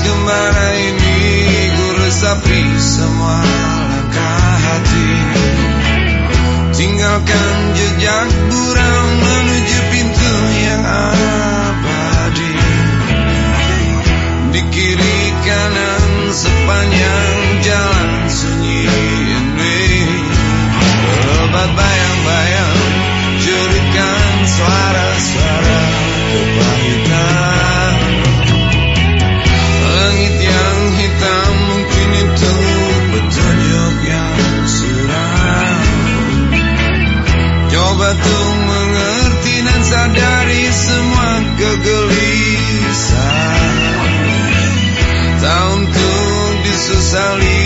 gembala ini? Ku resapi semua langkah hati. Tinggalkan jejak buram menuju pintu yang abadi. Di kiri kanan sepanjang jalan sunyi. dari semua kegelisahan. Tak untuk disesali